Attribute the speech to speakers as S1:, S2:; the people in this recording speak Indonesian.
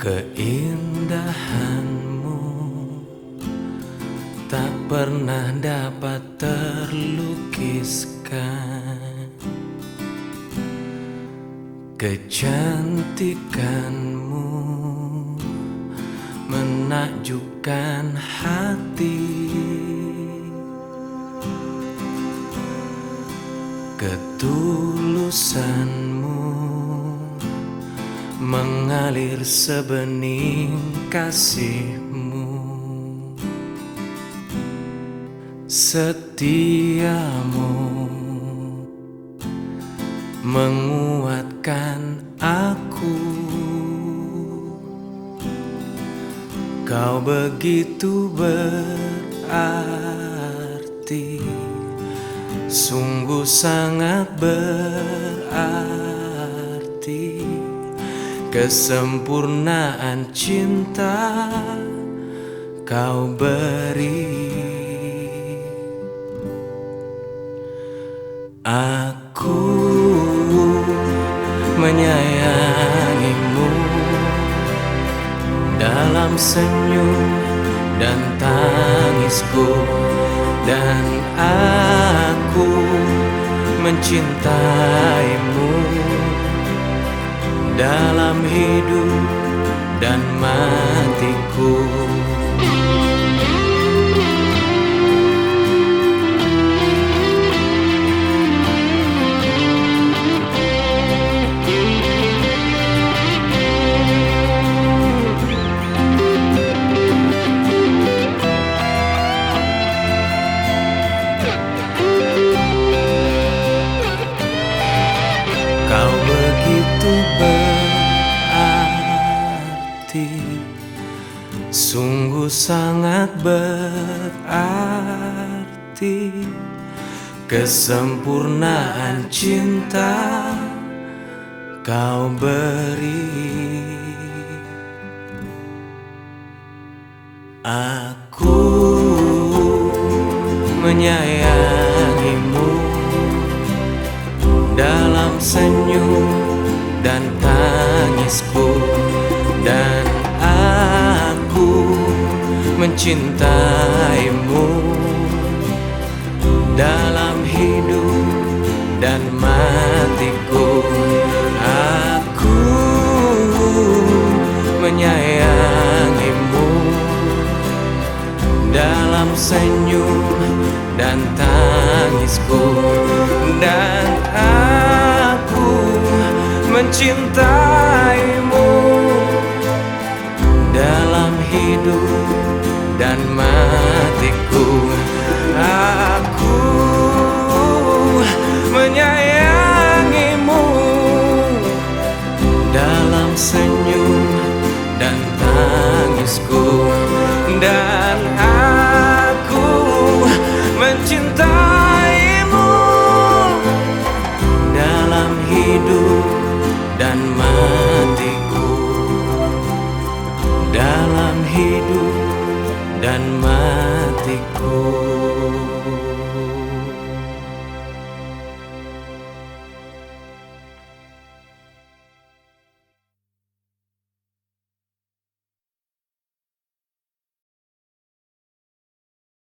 S1: Keindahanmu. Tak pernah dapat terlukiskan Kecantikanmu. Menakjubkan hati. Ketulusanmu mengalir sebening kasihmu. Setiamu. Menguatkan aku. Kau begitu berarti. Sungguh sangat berarti Kesempurnaan cinta kau beri. Aku menyayangimu Dalam senyum dan tangisku Dan aku mencintaimu hidup dan berarti Sungguh sangat berarti Kesempurnaan cinta kau beri. Aku menyayangimu dalam senyum dan tangisku dan mencintaimu dalam hidup dan matiku. Aku menyayangimu dalam senyum dan tangisku. Dan aku mencintaimu dalam hidup dan matiku. Aku menyayangimu Dalam senyum dan tangisku. Dan aku mencintaimu Dalam hidup dan mati.